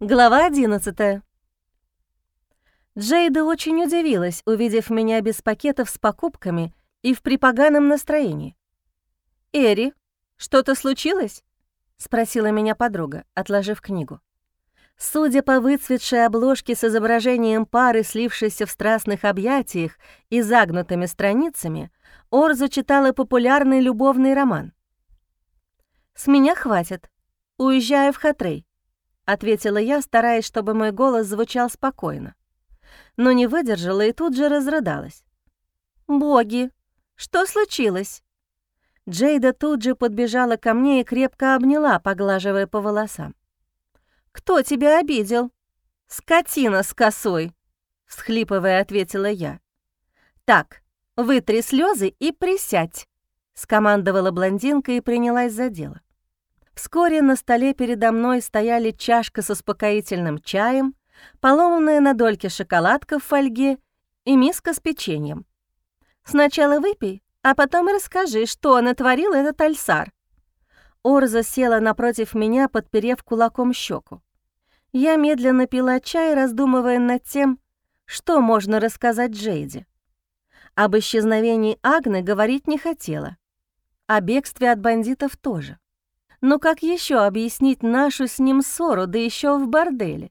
Глава 11 Джейда очень удивилась, увидев меня без пакетов с покупками и в припоганом настроении. «Эри, что-то случилось?» — спросила меня подруга, отложив книгу. Судя по выцветшей обложке с изображением пары, слившейся в страстных объятиях и загнутыми страницами, Орзу читала популярный любовный роман. «С меня хватит. Уезжаю в Хатрей», ответила я, стараясь, чтобы мой голос звучал спокойно. Но не выдержала и тут же разрыдалась. «Боги, что случилось?» Джейда тут же подбежала ко мне и крепко обняла, поглаживая по волосам. «Кто тебя обидел?» «Скотина с косой», — всхлипывая, ответила я. «Так, вытри слезы и присядь», — скомандовала блондинка и принялась за дело. Вскоре на столе передо мной стояли чашка с успокоительным чаем, поломанная на дольке шоколадка в фольге и миска с печеньем. «Сначала выпей, а потом расскажи, что натворил этот альсар». Орза села напротив меня, подперев кулаком щеку. Я медленно пила чай, раздумывая над тем, что можно рассказать Джейди. Об исчезновении Агны говорить не хотела, о бегстве от бандитов тоже. Но как еще объяснить нашу с ним ссору, да еще в борделе?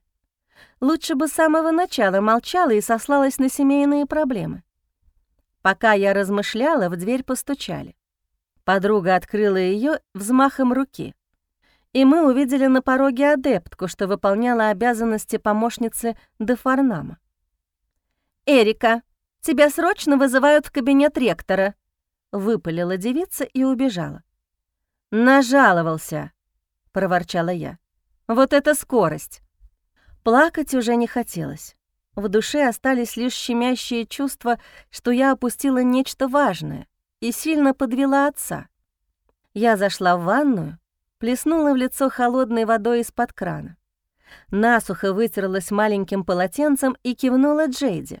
Лучше бы с самого начала молчала и сослалась на семейные проблемы. Пока я размышляла, в дверь постучали. Подруга открыла ее взмахом руки, и мы увидели на пороге адептку, что выполняла обязанности помощницы Дефарнама. «Эрика, тебя срочно вызывают в кабинет ректора», — выпалила девица и убежала. «Нажаловался», — проворчала я. «Вот это скорость!» Плакать уже не хотелось. В душе остались лишь щемящие чувства, что я опустила нечто важное и сильно подвела отца. Я зашла в ванную, плеснула в лицо холодной водой из-под крана. Насухо вытерлась маленьким полотенцем и кивнула Джейди.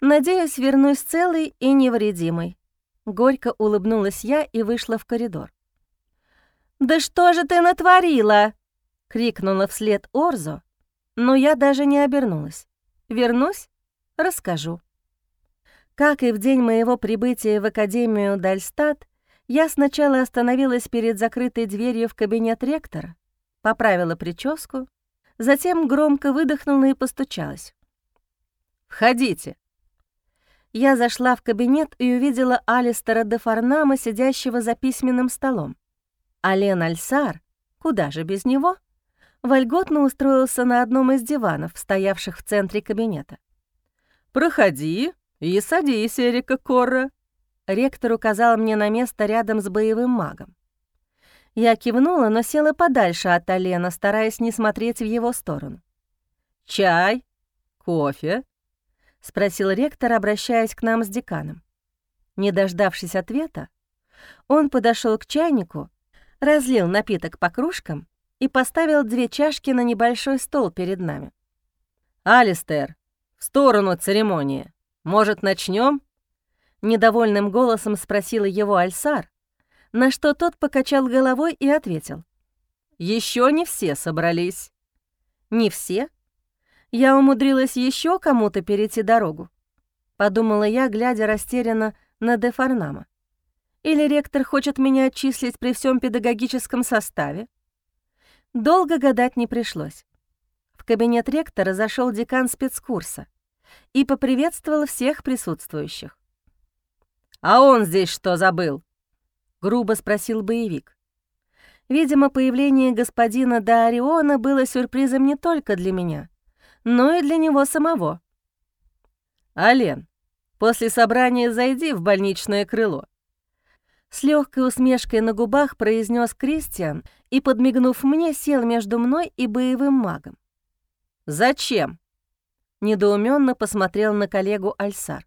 «Надеюсь, вернусь целой и невредимой», Горько улыбнулась я и вышла в коридор. «Да что же ты натворила?» — крикнула вслед Орзо, но я даже не обернулась. «Вернусь? Расскажу». Как и в день моего прибытия в Академию Дальстат, я сначала остановилась перед закрытой дверью в кабинет ректора, поправила прическу, затем громко выдохнула и постучалась. «Входите», я зашла в кабинет и увидела Алистера де Фарнама, сидящего за письменным столом. Ален Альсар, куда же без него, вольготно устроился на одном из диванов, стоявших в центре кабинета. «Проходи и садись, Эрика Корра», — ректор указал мне на место рядом с боевым магом. Я кивнула, но села подальше от Алена, стараясь не смотреть в его сторону. «Чай? Кофе?» — спросил ректор, обращаясь к нам с деканом. Не дождавшись ответа, он подошел к чайнику, разлил напиток по кружкам и поставил две чашки на небольшой стол перед нами. «Алистер, в сторону церемонии. Может, начнем? Недовольным голосом спросил его Альсар, на что тот покачал головой и ответил. Еще не все собрались». «Не все?» Я умудрилась еще кому-то перейти дорогу. Подумала я, глядя растерянно на Дефарнама. Или ректор хочет меня отчислить при всем педагогическом составе? Долго гадать не пришлось. В кабинет ректора зашел декан спецкурса и поприветствовал всех присутствующих. «А он здесь что забыл?» — грубо спросил боевик. Видимо, появление господина Даариона было сюрпризом не только для меня — но и для него самого. «Ален, после собрания зайди в больничное крыло». С легкой усмешкой на губах произнес Кристиан и, подмигнув мне, сел между мной и боевым магом. «Зачем?» — недоуменно посмотрел на коллегу Альсар.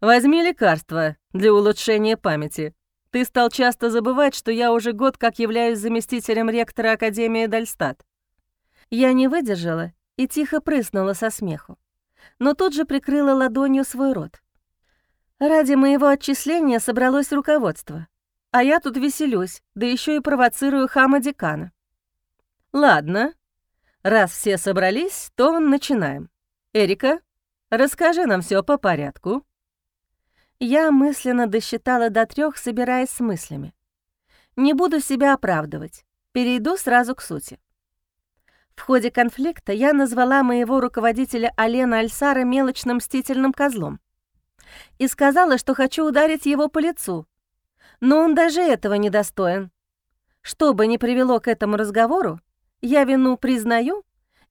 «Возьми лекарство для улучшения памяти. Ты стал часто забывать, что я уже год как являюсь заместителем ректора Академии Дальстат». Я не выдержала и тихо прыснула со смеху, но тут же прикрыла ладонью свой рот. Ради моего отчисления собралось руководство, а я тут веселюсь, да еще и провоцирую хама декана. «Ладно, Раз все собрались, то начинаем. Эрика, расскажи нам все по порядку». Я мысленно досчитала до трех, собираясь с мыслями. Не буду себя оправдывать, перейду сразу к сути. В ходе конфликта я назвала моего руководителя Алена Альсара мелочным мстительным козлом и сказала, что хочу ударить его по лицу, но он даже этого не достоин. Что бы ни привело к этому разговору, я вину признаю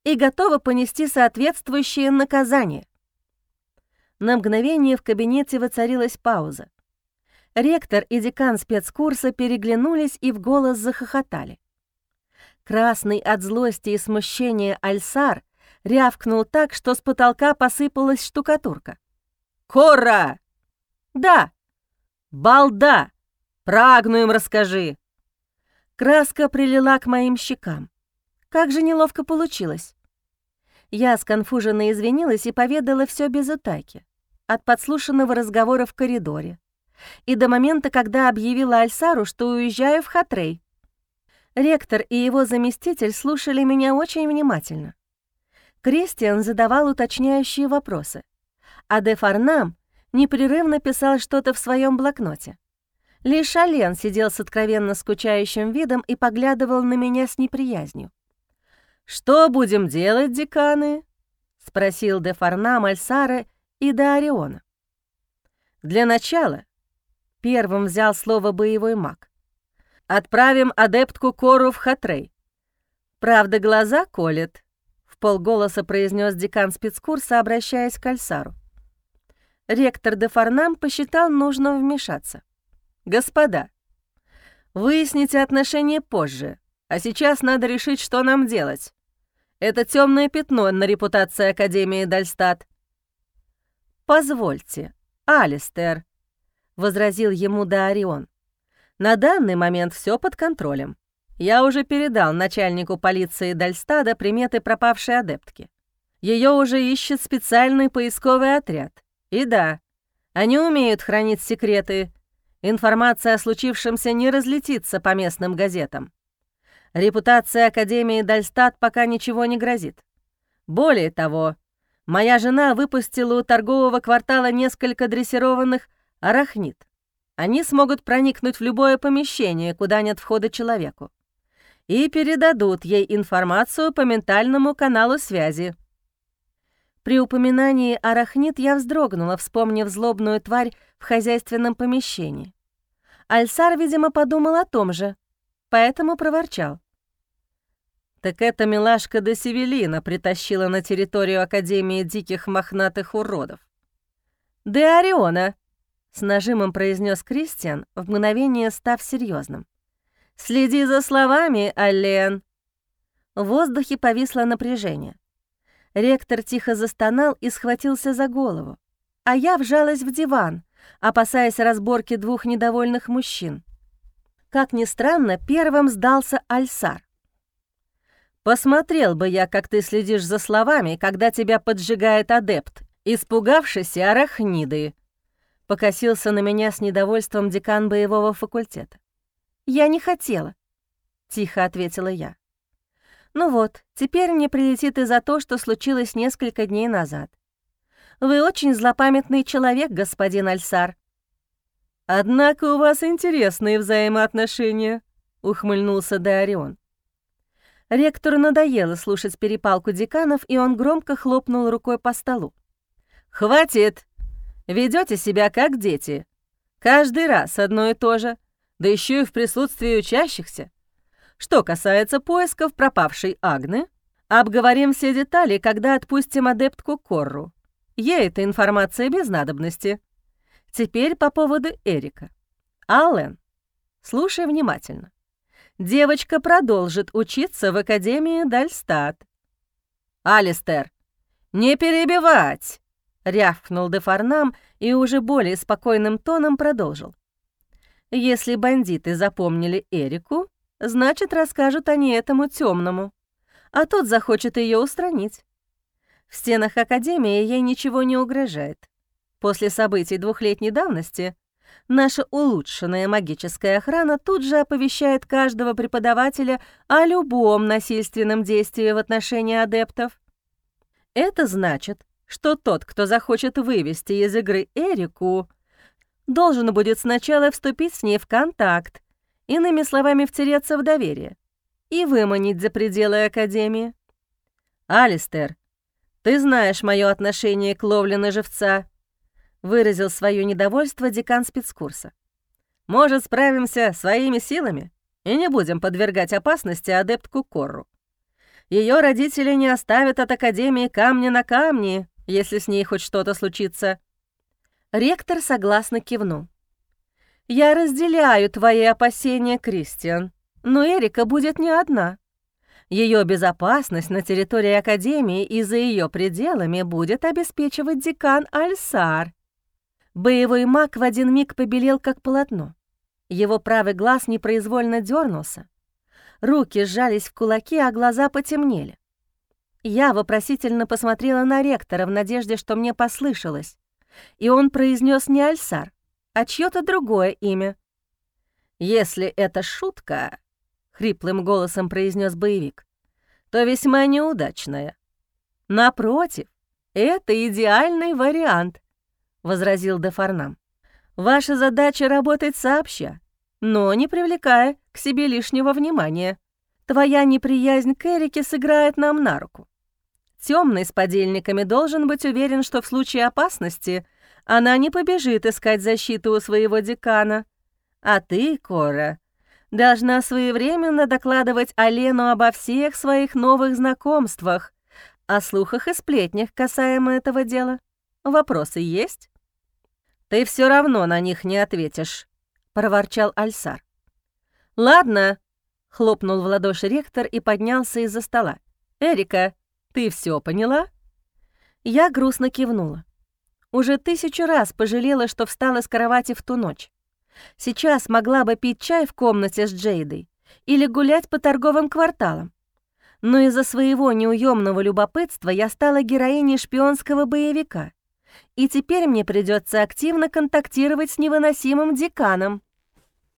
и готова понести соответствующее наказание. На мгновение в кабинете воцарилась пауза. Ректор и декан спецкурса переглянулись и в голос захохотали. Красный от злости и смущения Альсар рявкнул так, что с потолка посыпалась штукатурка. «Кора!» «Да!» «Балда! Прагну им расскажи!» Краска прилила к моим щекам. Как же неловко получилось. Я сконфуженно извинилась и поведала все без утайки. От подслушанного разговора в коридоре. И до момента, когда объявила Альсару, что уезжаю в Хатрей. Ректор и его заместитель слушали меня очень внимательно. Кристиан задавал уточняющие вопросы, а де Фарнам непрерывно писал что-то в своем блокноте. Лишь Ален сидел с откровенно скучающим видом и поглядывал на меня с неприязнью. «Что будем делать, деканы?» — спросил де Фарна, Альсара и де Ориона. «Для начала», — первым взял слово боевой маг, «отправим адептку Кору в Хатрей. Правда, глаза колет», — в полголоса произнес декан спецкурса, обращаясь к Альсару. Ректор де Фарнам посчитал нужно вмешаться. «Господа, выясните отношения позже, а сейчас надо решить, что нам делать. Это темное пятно на репутации Академии Дальстат». «Позвольте, Алистер», — возразил ему Даарион. «На данный момент все под контролем. Я уже передал начальнику полиции Дальстада приметы пропавшей адептки. Ее уже ищет специальный поисковый отряд. И да, они умеют хранить секреты, Информация о случившемся не разлетится по местным газетам. Репутация Академии Дальстат пока ничего не грозит. Более того, моя жена выпустила у торгового квартала несколько дрессированных арахнит. Они смогут проникнуть в любое помещение, куда нет входа человеку, и передадут ей информацию по ментальному каналу связи. При упоминании арахнит я вздрогнула, вспомнив злобную тварь в хозяйственном помещении. Альсар, видимо, подумал о том же, поэтому проворчал. «Так эта милашка до Севелина притащила на территорию Академии диких мохнатых уродов». «Де Ориона», — с нажимом произнес Кристиан, в мгновение став серьезным. «Следи за словами, Аллен». В воздухе повисло напряжение. Ректор тихо застонал и схватился за голову, а я вжалась в диван, опасаясь разборки двух недовольных мужчин. Как ни странно, первым сдался Альсар. «Посмотрел бы я, как ты следишь за словами, когда тебя поджигает адепт, испугавшийся арахниды», — покосился на меня с недовольством декан боевого факультета. «Я не хотела», — тихо ответила я. Ну вот, теперь мне прилетит и за то, что случилось несколько дней назад. Вы очень злопамятный человек, господин Альсар. Однако у вас интересные взаимоотношения, ухмыльнулся Деорион. Ректору надоело слушать перепалку деканов, и он громко хлопнул рукой по столу. «Хватит! Ведете себя как дети. Каждый раз одно и то же, да еще и в присутствии учащихся. Что касается поисков пропавшей Агны, обговорим все детали, когда отпустим адептку Корру. Ей эта информация без надобности. Теперь по поводу Эрика. Аллен, слушай внимательно. Девочка продолжит учиться в Академии Дальстат. «Алистер, не перебивать!» — рявкнул Дефарнам и уже более спокойным тоном продолжил. «Если бандиты запомнили Эрику, Значит, расскажут они этому темному, а тот захочет ее устранить. В стенах Академии ей ничего не угрожает. После событий двухлетней давности наша улучшенная магическая охрана тут же оповещает каждого преподавателя о любом насильственном действии в отношении адептов. Это значит, что тот, кто захочет вывести из игры Эрику, должен будет сначала вступить с ней в контакт, иными словами, втереться в доверие и выманить за пределы Академии. «Алистер, ты знаешь мое отношение к ловле на живца», выразил свое недовольство декан спецкурса. «Может, справимся своими силами и не будем подвергать опасности адептку Корру. Ее родители не оставят от Академии камня на камне, если с ней хоть что-то случится». Ректор согласно кивнул. «Я разделяю твои опасения, Кристиан, но Эрика будет не одна. Ее безопасность на территории Академии и за ее пределами будет обеспечивать декан Альсар». Боевой маг в один миг побелел, как полотно. Его правый глаз непроизвольно дернулся. Руки сжались в кулаки, а глаза потемнели. Я вопросительно посмотрела на ректора в надежде, что мне послышалось, и он произнес не Альсар, а чьё-то другое имя. «Если это шутка», — хриплым голосом произнес боевик, «то весьма неудачная. Напротив, это идеальный вариант», — возразил Дефарнам. «Ваша задача — работать сообща, но не привлекая к себе лишнего внимания. Твоя неприязнь к Эрике сыграет нам на руку. Темный с подельниками должен быть уверен, что в случае опасности она не побежит искать защиту у своего декана. А ты, Кора, должна своевременно докладывать Алену обо всех своих новых знакомствах, о слухах и сплетнях касаемо этого дела. Вопросы есть? Ты все равно на них не ответишь, проворчал Альсар. Ладно, хлопнул в ладоши ректор и поднялся из-за стола. Эрика, ты все поняла?» Я грустно кивнула. Уже тысячу раз пожалела, что встала с кровати в ту ночь. Сейчас могла бы пить чай в комнате с Джейдой или гулять по торговым кварталам. Но из-за своего неуемного любопытства я стала героиней шпионского боевика. И теперь мне придется активно контактировать с невыносимым деканом.